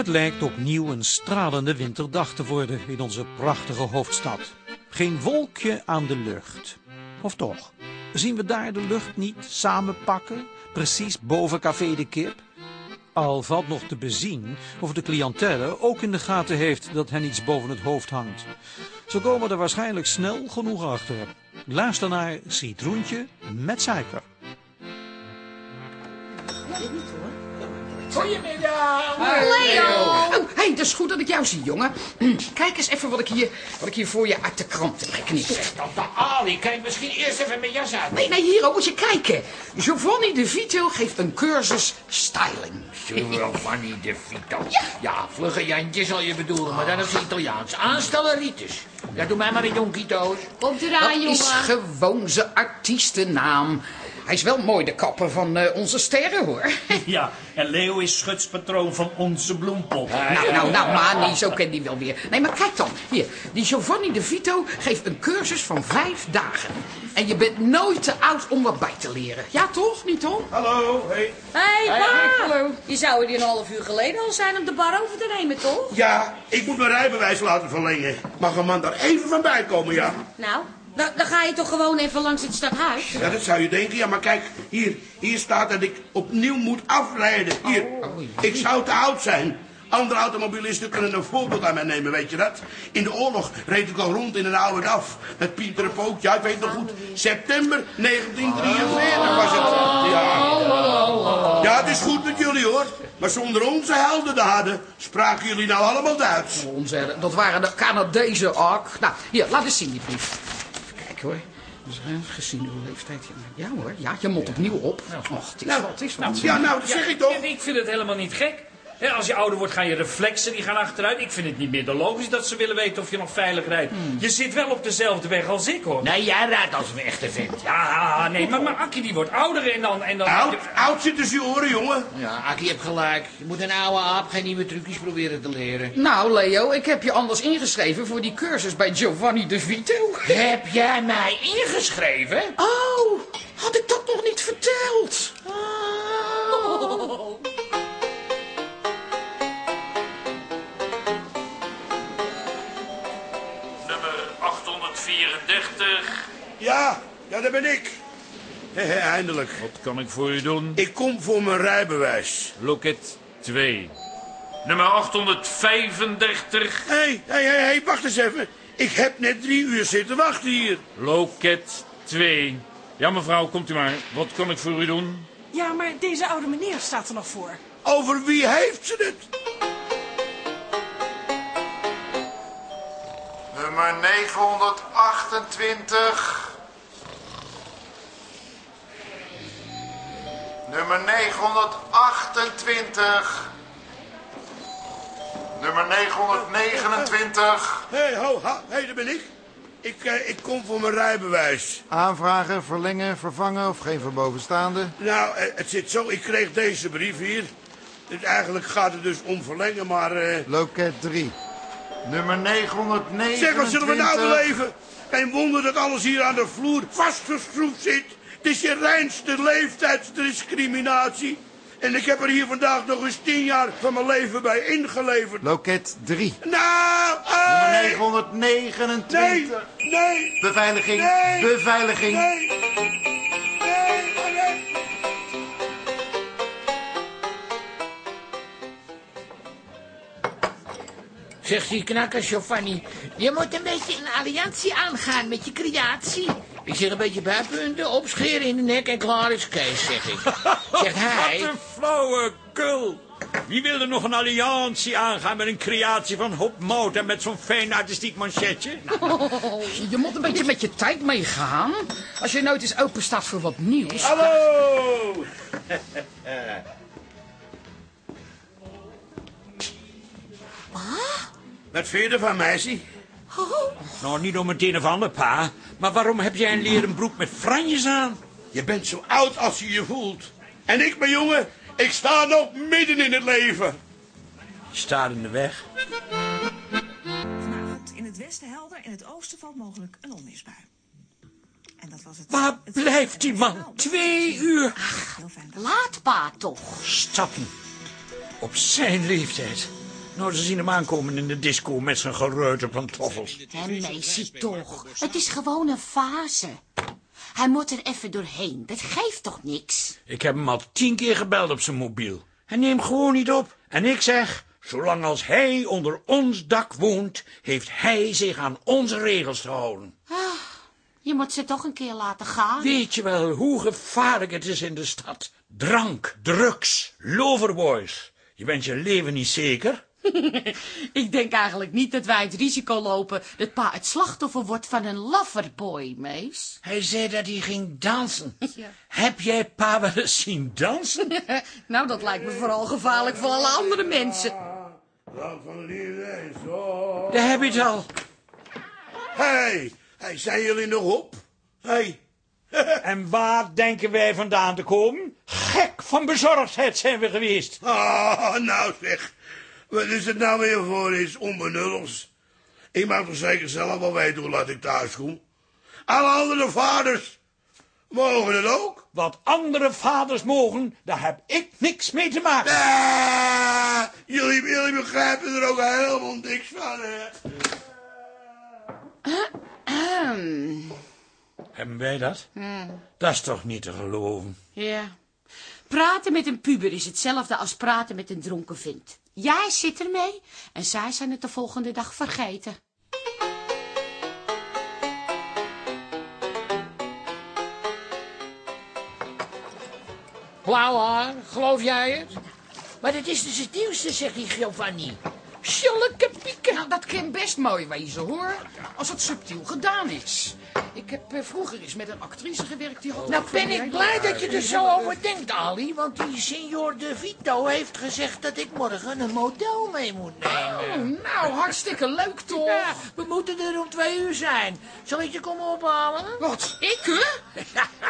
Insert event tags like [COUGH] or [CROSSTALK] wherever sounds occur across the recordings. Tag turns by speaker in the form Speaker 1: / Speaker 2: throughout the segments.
Speaker 1: Het lijkt opnieuw een stralende winterdag te worden in onze prachtige hoofdstad. Geen wolkje aan de lucht. Of toch? Zien we daar de lucht niet samenpakken, precies boven Café de Kip? Al valt nog te bezien of de cliëntele ook in de gaten heeft dat hen iets boven het hoofd hangt. Ze komen er waarschijnlijk snel genoeg achter. Luister naar Citroentje met suiker.
Speaker 2: Goedemiddag.
Speaker 3: Leo!
Speaker 2: Oh, hey, dat is goed dat ik jou zie, jongen. Kijk eens even wat ik hier, wat ik hier voor je uit de krant heb geknipt.
Speaker 3: Tante Ali, je misschien eerst even mijn jas uit?
Speaker 2: Nee, nee, hier ook moet je kijken. Giovanni de Vito geeft een cursus styling.
Speaker 3: Giovanni [LAUGHS] de Vito. Ja, vlugge Jantje zal je bedoelen, maar dan is het Italiaans. Aanstellen Ritus. Ja, doe mij maar een jonkito's.
Speaker 4: Komt
Speaker 2: Dat
Speaker 4: eraan,
Speaker 2: is
Speaker 4: jongen.
Speaker 2: gewoon zijn artiestennaam. Hij is wel mooi de kapper van eh, onze sterren, hoor. [LAUGHS]
Speaker 5: Ja, en Leo is schutspatroon van onze bloempot.
Speaker 2: Nou, nou, nou, maar nee, zo kent hij wel weer. Nee, maar kijk dan. Hier, die Giovanni de Vito geeft een cursus van vijf dagen. En je bent nooit te oud om wat bij te leren. Ja, toch? Niet, Tom?
Speaker 6: Hallo, hey.
Speaker 4: Hé, hey, pa!
Speaker 2: hallo.
Speaker 4: Je zou er die een half uur geleden al zijn om de bar over te nemen, toch?
Speaker 6: Ja, ik moet mijn rijbewijs laten verlengen. Mag een man daar even van bij komen, ja?
Speaker 4: Nou, dan, dan ga je toch gewoon even langs het stadhuis?
Speaker 6: Ja, dat zou je denken. Ja, maar kijk, hier, hier staat dat ik opnieuw moet afrijden. Hier, ik zou te oud zijn. Andere automobilisten kunnen een voorbeeld aan mij nemen, weet je dat? In de oorlog reed ik al rond in een oude DAF. Met Pieter en Pook, ja, ik weet nog goed. September 1943 was het. Ja. ja, het is goed met jullie, hoor. Maar zonder onze heldendaden spraken jullie nou allemaal Duits.
Speaker 2: Onze, dat waren de Canadezen ook. Nou, hier, laat eens zien die brief. Kijken hoor. Dus, gezien uw leeftijd. Ja, ja hoor, ja, je moet opnieuw op. Och, het is
Speaker 6: Nou,
Speaker 2: wat, het is wat.
Speaker 6: Ja, nou, dat zeg ik toch.
Speaker 5: Ik vind het helemaal niet gek. Als je ouder wordt, gaan je reflexen die gaan achteruit. Ik vind het niet meer dan logisch dat ze willen weten of je nog veilig rijdt. Je zit wel op dezelfde weg als ik, hoor.
Speaker 3: Nee, jij rijdt als een echte vent.
Speaker 5: Ja, nee, maar, maar Akkie die wordt ouder en dan... En dan
Speaker 6: Oud, oud zit tussen je oren, jongen.
Speaker 3: Ja, Akkie heeft gelijk. Je moet een oude aap geen nieuwe trucjes proberen te leren.
Speaker 2: Nou, Leo, ik heb je anders ingeschreven voor die cursus bij Giovanni de Vito.
Speaker 3: Heb jij mij ingeschreven?
Speaker 2: Oh, had ik dat nog niet verteld?
Speaker 5: Nummer
Speaker 6: Ja, ja, dat ben ik. Hé, hé, eindelijk.
Speaker 5: Wat kan ik voor u doen?
Speaker 6: Ik kom voor mijn rijbewijs.
Speaker 5: Loket 2. Nummer 835.
Speaker 6: Hé, hé, hé, hé, wacht eens even. Ik heb net drie uur zitten wachten hier.
Speaker 5: Loket 2. Ja, mevrouw, komt u maar. Wat kan ik voor u doen?
Speaker 7: Ja, maar deze oude meneer staat er nog voor.
Speaker 6: Over wie heeft ze het?
Speaker 8: Nummer 928. Nummer 928. Nummer 929.
Speaker 6: Hé, ho, ha, hé, daar ben ik. Ik, eh, ik kom voor mijn rijbewijs.
Speaker 9: Aanvragen, verlengen, vervangen of geen verbovenstaande?
Speaker 6: Nou, eh, het zit zo, ik kreeg deze brief hier. Dus eigenlijk gaat het dus om verlengen, maar... eh,
Speaker 9: Loket 3.
Speaker 8: Nummer 929.
Speaker 6: zeg, wat zullen we nou beleven? Geen wonder dat alles hier aan de vloer vastgeschroefd zit. Het is je reinste leeftijdsdiscriminatie. En ik heb er hier vandaag nog eens tien jaar van mijn leven bij ingeleverd.
Speaker 9: Loket 3.
Speaker 6: Nou,
Speaker 8: Nummer
Speaker 6: hey!
Speaker 8: 929.
Speaker 6: Nee, nee,
Speaker 8: Beveiliging.
Speaker 6: Nee.
Speaker 8: Beveiliging.
Speaker 6: nee. Nee, nee.
Speaker 3: Zegt die knakker Giovanni. Je moet een beetje een alliantie aangaan met je creatie. Ik zeg een beetje bijpunten, opscheren in de nek en klaar is Kees, zeg ik. [LAUGHS] Zegt hij.
Speaker 1: Wat een flauwe kul. Wie wil er nog een alliantie aangaan met een creatie van Hop Mout en met zo'n fijn artistiek manchetje?
Speaker 2: Je moet een beetje met je tijd meegaan. Als je nooit eens open staat voor wat nieuws.
Speaker 6: Hallo! [LAUGHS] Wat vind je ervan, meisje?
Speaker 1: Nou, niet om het een of ander, pa. Maar waarom heb jij een leren broek met franjes aan?
Speaker 6: Je bent zo oud als je je voelt. En ik, mijn jongen, ik sta nog midden in het leven.
Speaker 1: Je staat in de weg.
Speaker 7: Vanavond in het westen helder, in het oosten valt mogelijk een onweersbui. En dat was het.
Speaker 1: Waar
Speaker 7: het-
Speaker 1: blijft die man? Twee uur.
Speaker 7: Heel fijn.
Speaker 4: Laat pa toch.
Speaker 1: Stappen. Op zijn leeftijd.
Speaker 10: Nou, ze zien hem aankomen in de disco met zijn geruite pantoffels.
Speaker 11: Hé, meisje toch. Het is gewoon een fase. Hij moet er even doorheen. Dat geeft toch niks?
Speaker 10: Ik heb hem al tien keer gebeld op zijn mobiel. Hij neemt gewoon niet op. En ik zeg, zolang als hij onder ons dak woont, heeft hij zich aan onze regels te houden.
Speaker 11: Je moet ze toch een keer laten gaan.
Speaker 10: Weet je wel hoe gevaarlijk het is in de stad? Drank, drugs, loverboys. Je bent je leven niet zeker. [LAUGHS]
Speaker 11: Ik denk eigenlijk niet dat wij het risico lopen dat pa het slachtoffer wordt van een loverboy, mees.
Speaker 10: Hij zei dat hij ging dansen. Heb jij pa wel eens zien dansen? [LAUGHS]
Speaker 11: nou, dat lijkt me vooral gevaarlijk voor alle andere mensen.
Speaker 10: Daar heb je het al.
Speaker 6: Hé, hey, zijn jullie nog op? Hé. [LAUGHS]
Speaker 10: En waar denken wij vandaan te komen? Gek van bezorgdheid zijn we geweest.
Speaker 6: Ah, nou zeg. Wat is het nou weer voor iets onbenulligs? Ik mag toch zeker zelf wel weten hoe laat ik thuis kom? Alle andere vaders mogen het ook.
Speaker 10: Wat andere vaders mogen, daar heb ik niks mee te maken.
Speaker 6: Ah, jullie, jullie begrijpen er ook helemaal niks van, hè?
Speaker 10: Hebben wij dat? Dat is toch niet te geloven?
Speaker 11: Ja. Praten met een puber is hetzelfde als praten met een dronken vent. Jij zit ermee en zij zijn het de volgende dag vergeten.
Speaker 3: Blauw haar, geloof jij het? Maar dat is dus het nieuwste, zegt die Giovanni. Zulke pieken.
Speaker 2: Nou, dat kan best mooi wezen, hoor. Als het subtiel gedaan is. Ik heb eh, vroeger eens met een actrice gewerkt die had...
Speaker 3: Nou ben ik blij dat je er zo over denkt, Ali. Want die signor De Vito heeft gezegd dat ik morgen een model mee moet nemen.
Speaker 2: Oh, nou, hartstikke leuk, toch?
Speaker 3: Ja, we moeten er om twee uur zijn. Zal ik je komen ophalen?
Speaker 2: Wat, ik, hè?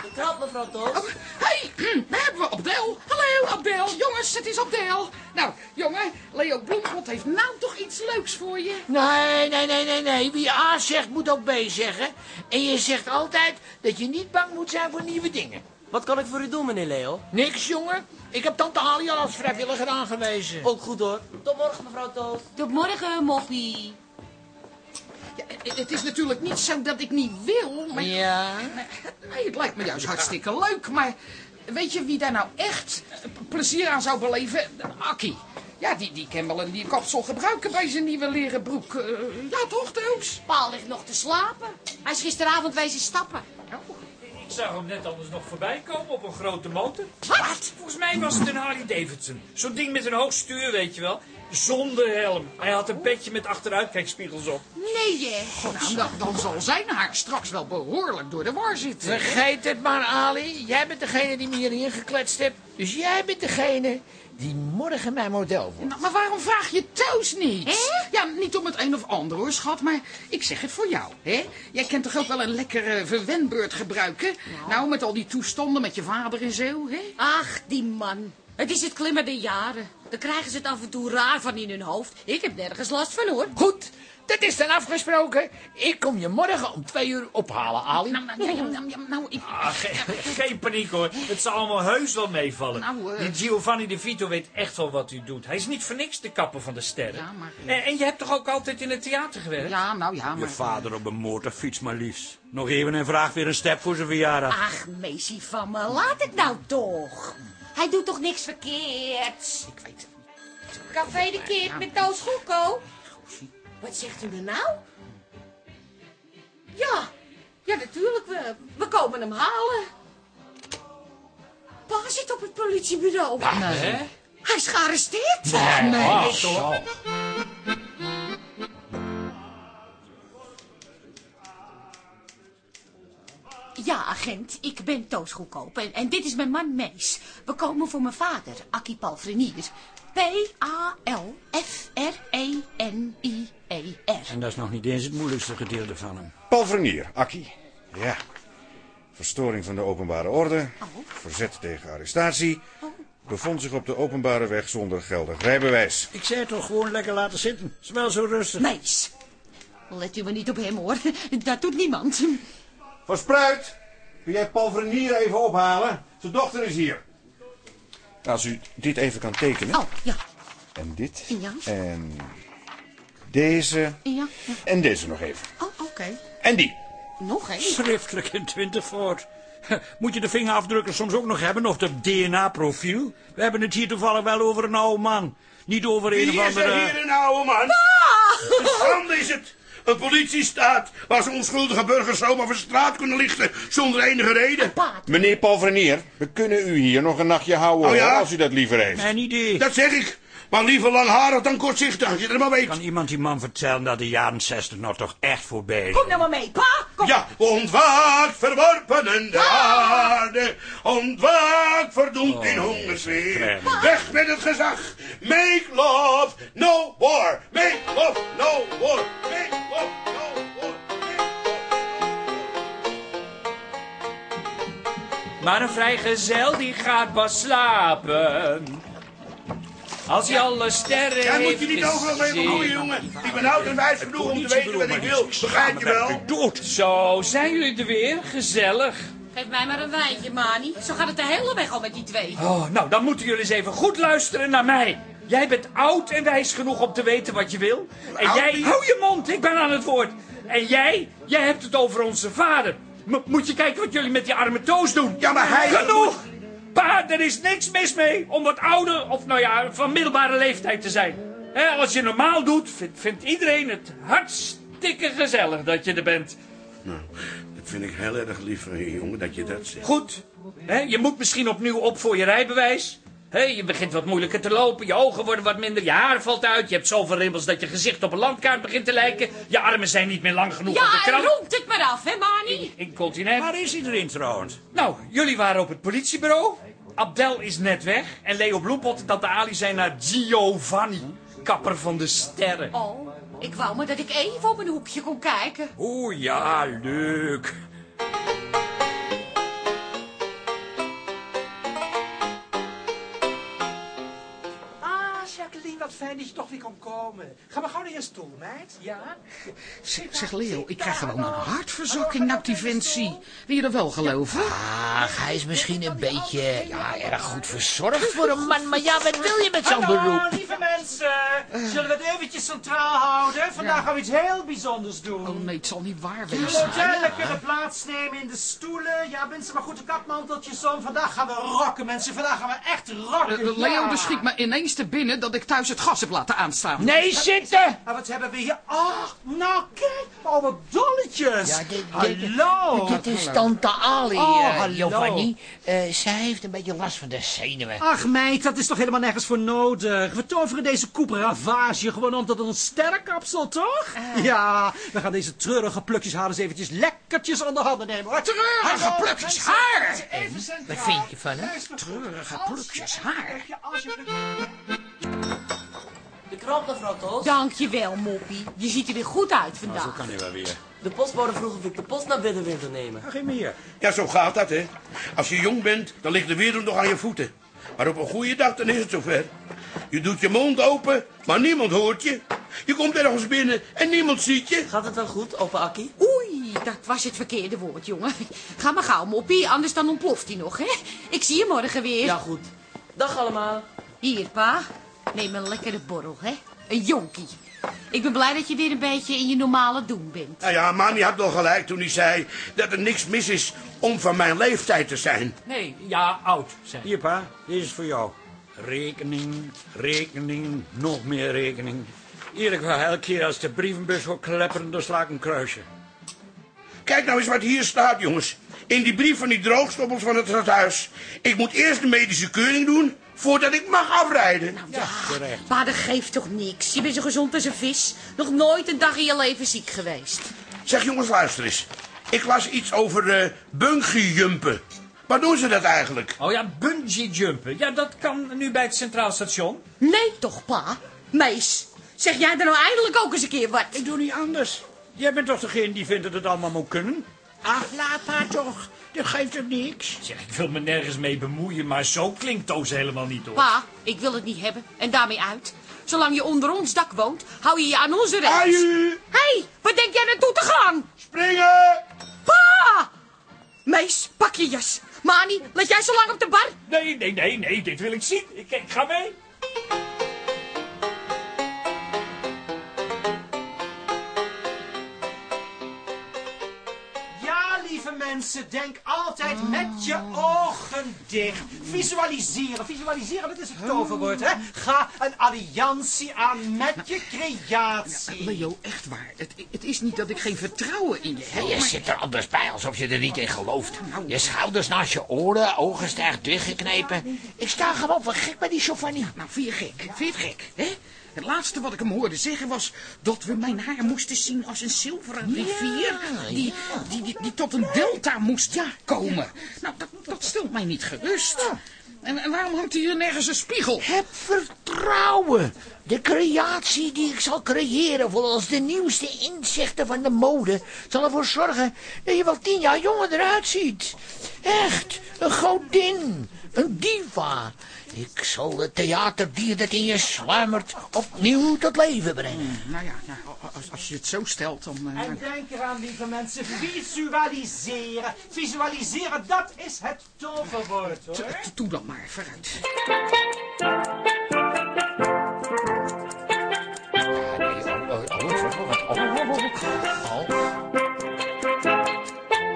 Speaker 12: De trap, mevrouw Toos.
Speaker 2: Oh, hey, daar hebben we Abdel. Hallo, Abdel. Jongens, het is Abdel. Nou, jongen, Leo Bloemgrot heeft nou toch iets leuks voor je.
Speaker 3: Nee, nee, nee, nee, nee. Wie A zegt, moet ook B zeggen. En je zegt altijd dat je niet bang moet zijn voor nieuwe dingen.
Speaker 12: Wat kan ik voor u doen, meneer Leo?
Speaker 3: Niks, jongen. Ik heb tante Ali al als vrijwilliger aangewezen.
Speaker 12: Ook goed hoor. Tot morgen, mevrouw Toos.
Speaker 11: Tot morgen, moppie.
Speaker 2: Ja, het is natuurlijk niet zo dat ik niet wil, maar...
Speaker 3: Ja?
Speaker 2: Nee, het lijkt me juist hartstikke leuk, maar... Weet je wie daar nou echt plezier aan zou beleven? Akkie. Ja, die, die kan wel een die kapsel gebruiken bij zijn nieuwe leren broek. Eh, ja, toch, Toos?
Speaker 11: Paal ligt nog te slapen. Hij is gisteravond wezen stappen.
Speaker 5: Ik zag hem net anders nog voorbij komen op een grote motor.
Speaker 2: Wat?
Speaker 5: Volgens mij was het een Harley Davidson. Zo'n ding met een hoog stuur, weet je wel. Zonder helm. Hij had een petje met achteruitkijkspiegels op.
Speaker 11: Nee, je.
Speaker 2: Nou, dan, dan zal zijn haar straks wel behoorlijk door de war zitten.
Speaker 3: Vergeet het maar, Ali. Jij bent degene die me hierin gekletst hebt. Dus jij bent degene die morgen mijn model wordt.
Speaker 2: Nou, maar waarom vraag je Toos niet? Ja, niet om het een of ander hoor, schat, maar ik zeg het voor jou. Hè? Jij kent toch ook wel een lekkere verwenbeurt gebruiken? Nou. met al die toestanden met je vader en zo, hè?
Speaker 11: Ach, die man. Het is het klimmen der jaren. Dan krijgen ze het af en toe raar van in hun hoofd. Ik heb nergens last van, hoor.
Speaker 3: Goed, dat is dan afgesproken. Ik kom je morgen om twee uur ophalen, Ali.
Speaker 2: Nou, nou, nou, nou, ik...
Speaker 5: Ah, geen, [LAUGHS] geen paniek hoor. Het zal allemaal heus wel meevallen.
Speaker 2: Nou, eh.
Speaker 5: Die Giovanni De Vito weet echt wel wat u doet. Hij is niet voor niks de kapper van de sterren.
Speaker 2: Ja, maar-
Speaker 5: en, en je hebt toch ook altijd in het theater gewerkt?
Speaker 2: Ja, nou ja,
Speaker 10: Je
Speaker 2: maar...
Speaker 10: vader op een motorfiets maar liefst. Nog even en vraagt weer een step voor zijn verjaardag.
Speaker 11: Ach, meisje van me, laat het nou toch. Hij doet toch niks verkeerds?
Speaker 2: Ik weet het niet.
Speaker 11: Café de Kip met Toos Goeko. Wat zegt u er nou? Ja, ja natuurlijk, we, we komen hem halen. Pa zit op het politiebureau.
Speaker 2: Nee.
Speaker 11: Hij is gearresteerd.
Speaker 2: Nee, toch?
Speaker 11: Ja, agent, ik ben Toos Goedkoop en, en dit is mijn man Mees. We komen voor mijn vader, Akkie Palfrenier. P-A-L-F-R-E-N-I-E-R.
Speaker 10: En dat is nog niet eens het moeilijkste gedeelte van hem.
Speaker 13: Paul Vernier, Akkie. Ja. Verstoring van de openbare orde. Verzet tegen arrestatie. Bevond zich op de openbare weg zonder geldig rijbewijs.
Speaker 10: Ik zei toch gewoon lekker laten zitten. Is wel zo rustig.
Speaker 11: Mees. Let u maar niet op hem, hoor. Dat doet niemand.
Speaker 13: Van Spruit, kun jij Paul Vernier even ophalen? Zijn dochter is hier. Als u dit even kan tekenen.
Speaker 11: Oh, ja.
Speaker 13: En dit.
Speaker 11: Ja.
Speaker 13: En deze.
Speaker 11: Ja, ja.
Speaker 13: En deze nog even.
Speaker 11: Oh, oké.
Speaker 13: En die.
Speaker 11: Nog één.
Speaker 10: Schriftelijk in 20 voort. [LAUGHS] Moet je de vingerafdrukken soms ook nog hebben, of de DNA-profiel? We hebben het hier toevallig wel over een oude man. Niet over een
Speaker 6: Wie
Speaker 10: of
Speaker 6: is er
Speaker 10: andere...
Speaker 6: hier een oude man? Een schande is het. Een politiestaat waar ze onschuldige burgers zomaar van straat kunnen lichten zonder enige reden.
Speaker 13: Meneer Palvrenier, we kunnen u hier nog een nachtje houden
Speaker 6: Oh ja?
Speaker 13: hoor, als u dat liever heeft.
Speaker 10: Mijn idee.
Speaker 6: Dat zeg ik. Maar liever langharig dan kortzichtig, als je het maar weet.
Speaker 10: Kan iemand die man vertellen dat de jaren 60 nog toch echt voorbij is?
Speaker 4: Kom nou maar mee, pa. Kom.
Speaker 6: Ja, ontwaakt verworpen in de aarde. Ontwaakt verdoemd in hongersweer. Weg met het gezag. Make love, no war. Make love, no war. Make love, no war.
Speaker 5: Maar een vrijgezel die gaat pas slapen. Als hij alle sterren
Speaker 6: Jij moet je niet overal mee bemoeien, jongen. Ik ben oud en wijs genoeg om te weten wat ik wil. Begrijp je wel?
Speaker 10: Dood.
Speaker 5: Zo, zijn jullie er weer? Gezellig.
Speaker 11: Geef mij maar een wijntje, Mani. Zo gaat het de hele weg al met die twee.
Speaker 5: Oh, nou, dan moeten jullie eens even goed luisteren naar mij. Jij bent oud en wijs genoeg om te weten wat je wil. En
Speaker 6: Oud?
Speaker 5: jij... Hou je mond, ik ben aan het woord. En jij, jij hebt het over onze vader. M- moet je kijken wat jullie met die arme Toos doen.
Speaker 6: Ja, maar hij-
Speaker 5: Genoeg! Pa, er is niks mis mee om wat ouder, of nou ja, van middelbare leeftijd te zijn. Als je normaal doet, vindt, vindt iedereen het hartstikke gezellig dat je er bent.
Speaker 6: Nou, dat vind ik heel erg lief van je, jongen, dat je dat zegt.
Speaker 5: Goed. Je moet misschien opnieuw op voor je rijbewijs. Hè, je begint wat moeilijker te lopen, je ogen worden wat minder, je haar valt uit... je hebt zoveel rimpels dat je gezicht op een landkaart begint te lijken... je armen zijn niet meer lang genoeg op de
Speaker 11: Ja,
Speaker 5: krant.
Speaker 11: rond het maar af, hè, Mani?
Speaker 5: Incontinent.
Speaker 10: Waar is iedereen trouwens?
Speaker 5: Nou, jullie waren op het politiebureau. Abdel is net weg. En Leo Bloempot en Tante Ali zijn naar Giovanni, kapper van de sterren.
Speaker 11: Oh, ik wou maar dat ik even op een hoekje kon kijken.
Speaker 10: Oeh ja, leuk.
Speaker 14: Ah, Jacqueline, wat fijn dat je toch weer kon komen. Ga maar gauw naar je stoel, meid. Ja?
Speaker 2: Zeg, zeg Leo, ik krijg gewoon een hartverzakking nou die zie. Wil je dat wel geloven?
Speaker 3: Ach, hij is misschien een beetje ja, erg goed verzorgd voor een [LAUGHS] man. Maar ja, wat wil je met zo'n
Speaker 14: Hallo,
Speaker 3: beroep?
Speaker 14: Mensen. Zullen we het eventjes centraal houden? Vandaag gaan we iets heel bijzonders doen.
Speaker 2: Oh nee, het zal niet waar
Speaker 14: Jullie
Speaker 2: wezen.
Speaker 14: hotel kunnen plaatsnemen in de stoelen. Ja, mensen, maar goed, de kapmanteltjes om. Vandaag gaan we rocken, mensen. Vandaag gaan we echt rocken.
Speaker 2: Eh, Leo,
Speaker 14: ja.
Speaker 2: er schiet me ineens te binnen dat ik thuis het gas heb laten aanstaan.
Speaker 5: Nee, zitten!
Speaker 14: Ah, wat hebben we hier? Oh, nou kijk. Oh, wat dolletjes.
Speaker 3: Ja, dit, dit,
Speaker 14: Hallo.
Speaker 3: dit is tante Ali,
Speaker 14: Oh,
Speaker 3: eh,
Speaker 14: hallo.
Speaker 3: Giovanni. Eh, zij heeft een beetje last van de zenuwen.
Speaker 14: Ach meid, dat is toch helemaal nergens voor nodig. We toveren deze koep ravage gewoon om tot een sterrenkapsel, toch? Ja, we gaan deze treurige plukjes haar eens eventjes lekkertjes onder handen nemen. hoor.
Speaker 2: Treurige plukjes haar!
Speaker 14: Even.
Speaker 3: Wat vind je van hem?
Speaker 14: Goed.
Speaker 2: Treurige plukjes haar.
Speaker 14: Als je- als je-
Speaker 12: De krant, mevrouw Toos.
Speaker 11: Dankjewel, Moppie. Je ziet er weer goed uit
Speaker 10: Nou, zo
Speaker 11: vandaag.
Speaker 10: kan hij wel weer.
Speaker 12: De postbode vroeg of ik de post naar binnen wilde nemen.
Speaker 10: Ga geen meer.
Speaker 6: Ja, zo gaat dat, hè. Als je jong bent, dan ligt de wereld nog aan je voeten. Maar op een goede dag, dan is het zover. Je doet je mond open, maar niemand hoort je. Je komt ergens binnen en niemand ziet je.
Speaker 12: Gaat het wel goed, opa Akkie?
Speaker 11: Oei, dat was het verkeerde woord, jongen. Ga maar gauw, Moppie, anders dan ontploft hij nog, hè? Ik zie je morgen weer.
Speaker 12: Ja, goed. Dag allemaal.
Speaker 11: Hier, pa. Neem een lekkere borrel, hè? Een jonkie. Ik ben blij dat je weer een beetje in je normale doen bent.
Speaker 6: Nou ja, Mani had wel gelijk toen hij zei dat er niks mis is om van mijn leeftijd te zijn.
Speaker 5: Nee, ja, oud zijn.
Speaker 10: Hier, pa. Deze is voor jou. Rekening, rekening, nog meer rekening. Eerlijk wel, elke keer als de brievenbus wordt klepperen, dan sla ik een kruisje.
Speaker 6: Kijk nou eens wat hier staat, jongens. In die brief van die droogstoppels van het stadhuis. Ik moet eerst de medische keuring doen voordat ik mag afrijden.
Speaker 11: Ja,
Speaker 10: terecht.
Speaker 11: maar dat geeft toch niks? Je bent zo gezond als een vis. Nog nooit een dag in je leven ziek geweest.
Speaker 6: Zeg jongens, luister eens. Ik las iets over eh bungee jumpen. Waar doen ze dat eigenlijk?
Speaker 5: Oh ja, bungee jumpen. Ja, dat kan nu bij het Centraal Station.
Speaker 11: Nee toch, pa? Meis, zeg jij er nou eindelijk ook eens een keer wat?
Speaker 10: Ik doe niet anders. Jij bent toch degene die vindt dat het allemaal moet kunnen? Ach, laat haar toch. Dat geeft er niks.
Speaker 5: Zeg, ik wil me nergens mee bemoeien, maar zo klinkt Toos helemaal niet hoor.
Speaker 11: Pa, ik wil het niet hebben. En daarmee uit. Zolang je onder ons dak woont, hou je je aan onze regels.
Speaker 6: Aju!
Speaker 11: Hé, hey, waar denk jij naartoe te gaan?
Speaker 6: Springen!
Speaker 11: Pa! Meis, pak je jas. Mani, laat jij zo lang op de bar?
Speaker 5: Nee, nee, nee, nee, dit wil ik zien. Ik, ik ga mee.
Speaker 14: Mensen, denk altijd met je ogen dicht. Visualiseren, visualiseren, dat is het toverwoord, hè? Ga een alliantie aan met je creatie.
Speaker 2: Leo, echt waar. Het, het is niet dat ik geen vertrouwen in je heb.
Speaker 3: Je zit er anders bij alsof je er niet in gelooft. Je schouders naast je oren, ogen stijf dichtgeknepen. Ik sta gewoon van gek bij die Giovanni.
Speaker 2: Nou, vind je gek? Vind je het gek, hè? Het laatste wat ik hem hoorde zeggen was dat we mijn haar moesten zien als een zilveren rivier die, die, die, die tot een delta moest komen. Nou, dat, dat stelt mij niet gerust. En, en waarom hangt hier nergens een spiegel?
Speaker 3: Heb vertrouwen. De creatie die ik zal creëren volgens de nieuwste inzichten van de mode... zal ervoor zorgen dat je wel tien jaar jonger eruit ziet. Echt, een godin, een diva. Ik zal het theaterdier dat in je sluimert opnieuw tot leven brengen.
Speaker 2: Nou ja, nou, als, als je het zo stelt, dan... eh,
Speaker 14: En denk eraan, lieve mensen, visualiseren. Visualiseren, dat is het toverwoord, hoor.
Speaker 2: Doe dan maar, vooruit.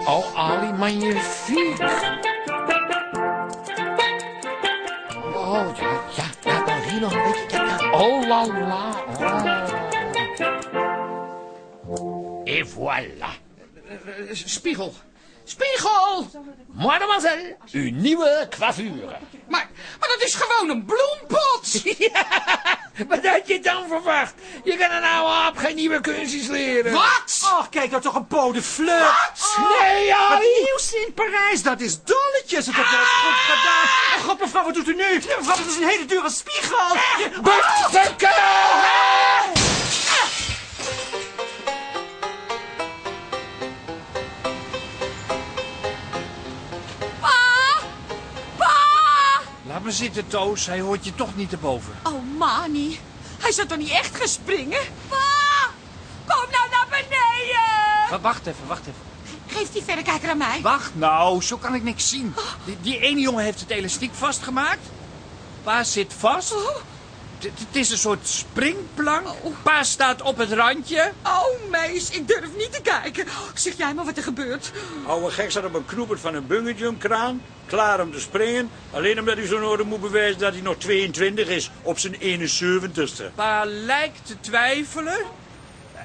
Speaker 3: Oh, Ali, magnifiek. Oh, Oh, la, la. Oh. Et voilà.
Speaker 2: Eh, Spiegel. Spiegel!
Speaker 3: Mademoiselle, uw nieuwe coiffure.
Speaker 2: Maar, maar dat is gewoon een bloempot! [LAUGHS] [LAUGHS] [LAUGHS]
Speaker 3: Wat had je dan verwacht? Je kan een oude aap geen nieuwe kunstjes leren.
Speaker 2: Wat?
Speaker 14: Och, kijk nou toch een pot de fleur.
Speaker 3: Wat? Nee,
Speaker 14: Het
Speaker 3: Ali.
Speaker 14: nieuws in Parijs, dat is dolletjes. Het heeft wel goed gedaan. Oh god, mevrouw, wat doet u nu? Mevrouw, dat is een hele dure spiegel.
Speaker 3: Bustukken!
Speaker 11: Pa!
Speaker 10: Zitten, Toos. Hij hoort je toch niet erboven.
Speaker 11: Oh, Mani. Hij zou toch niet echt gespringen? Pa! Kom nou naar beneden!
Speaker 10: Wa- Wacht even, wacht even.
Speaker 11: Geef die verrekijker aan mij.
Speaker 10: Wacht nou, zo kan ik niks zien. Die, die ene jongen heeft het elastiek vastgemaakt. Pa zit vast. Het het is een soort springplank. Pa staat op het randje.
Speaker 11: Oh, meis, ik durf niet te kijken. Zeg jij maar wat er gebeurt.
Speaker 10: Oude gek staat op een knoepert van een bungeejumpkraan. Klaar om te springen. Alleen omdat hij zo'n orde moet bewijzen dat hij nog 22 is. Op zijn 71ste. Pa lijkt te twijfelen.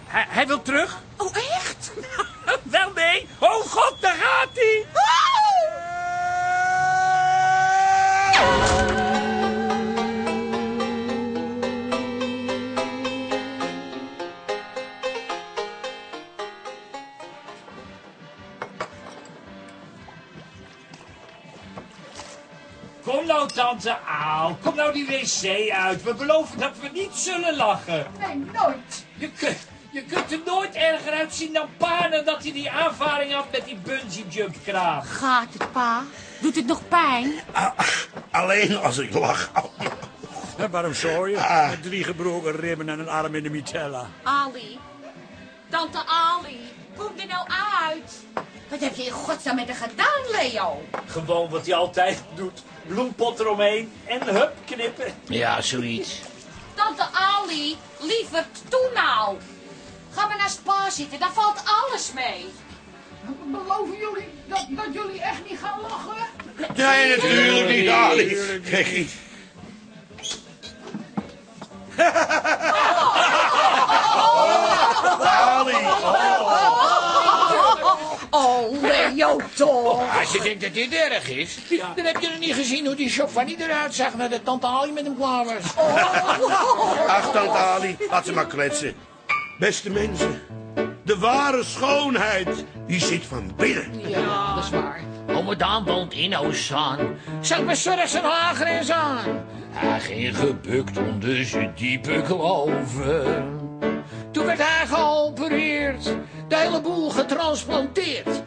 Speaker 10: Hij, hij wil terug.
Speaker 11: Oh, echt? [LAUGHS]
Speaker 10: Wel nee. Oh god, daar gaat hij.
Speaker 5: Kom tante Aal. Kom nou die wc uit. We beloven dat we niet zullen lachen.
Speaker 2: Nee, nooit.
Speaker 5: Je, kunt, je kunt er nooit erger uitzien dan pa nadat hij die aanvaring had met die bungee jump kraan.
Speaker 11: Gaat het, pa? Doet het nog pijn?
Speaker 6: Alleen als ik lach.
Speaker 10: En waarom zou je?
Speaker 6: Ah.
Speaker 10: Met drie gebroken ribben en een arm in de mitella.
Speaker 11: Ali. Tante Ali. Kom er nou uit. Wat heb je in godsnaam met haar gedaan, Leo?
Speaker 5: Gewoon wat hij altijd doet. Bloempot eromheen en hup, knippen.
Speaker 3: Ja, zoiets.
Speaker 11: Tante Ali, lieverd, doe nou. Ga maar naast pa zitten, daar valt alles mee.
Speaker 2: Beloven jullie dat, dat jullie echt niet gaan lachen?
Speaker 6: Nee, natuurlijk niet, Ali. Gekkie. Ali.
Speaker 11: Oh, Toch.
Speaker 3: Als je denkt dat dit erg is, dan heb je nog niet gezien hoe die Giovanni eruit zag nadat tante Ali met hem klaar was. [LAUGHS]
Speaker 6: Ach, tante Ali, laat ze maar kletsen. Beste mensen, de ware schoonheid, die zit van binnen.
Speaker 2: Ja, dat is waar.
Speaker 3: Ome Daan woont in Ozaan. Zet me zorg zijn haargrens aan. Hij ging gebukt onder zijn diepe kloven. Toen werd hij geopereerd, de hele boel getransplanteerd.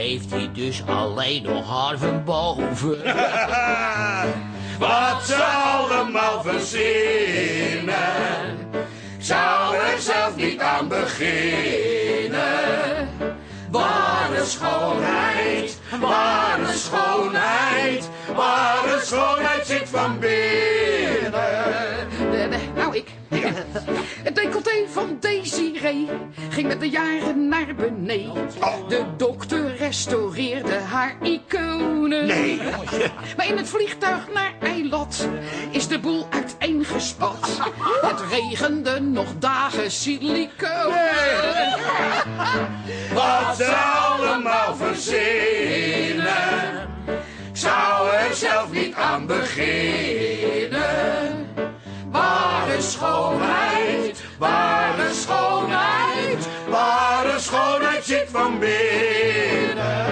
Speaker 3: Heeft hij dus alleen nog haar van boven. [LAUGHS]
Speaker 6: Wat ze allemaal verzinnen, zou er zelf niet aan beginnen. Ware schoonheid, ware schoonheid, ware schoonheid zit van binnen.
Speaker 2: Eh, eh, nou, ik. Het decolleté van Desiree ging met de jaren naar beneden. De dokter restaureerde haar iconen.
Speaker 6: Nee.
Speaker 2: Maar in het vliegtuig naar Eilat is de boel uiteengespat. Het regende nog dagen siliconen.
Speaker 6: Wat ze allemaal verzinnen. Ik zou er zelf niet aan beginnen. Schoonheid, ware schoonheid, ware schoonheid zit van binnen.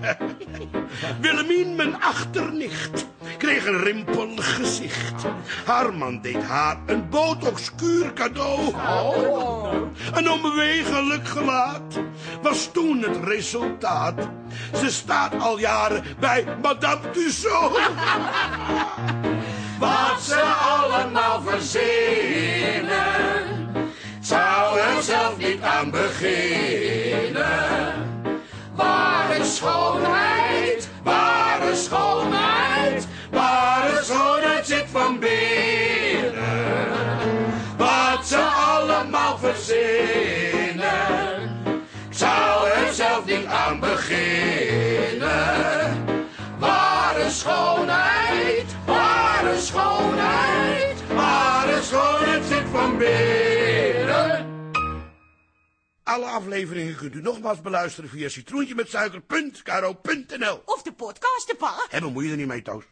Speaker 6: [LAUGHS] Willemien, mijn achternicht, kreeg een rimpelig gezicht. Haar man deed haar een botoxkuur cadeau. Een onbewegelijk gelaat was toen het resultaat. Ze staat al jaren bij Madame Tussaud. [LAUGHS] Wat ze allemaal verzinnen, zou er zelf niet aan beginnen. Alle afleveringen kunt u nogmaals beluisteren via citroentje met suiker.kro.nl.
Speaker 11: Of de podcast, pa.
Speaker 6: En bemoei je er niet mee, Toos.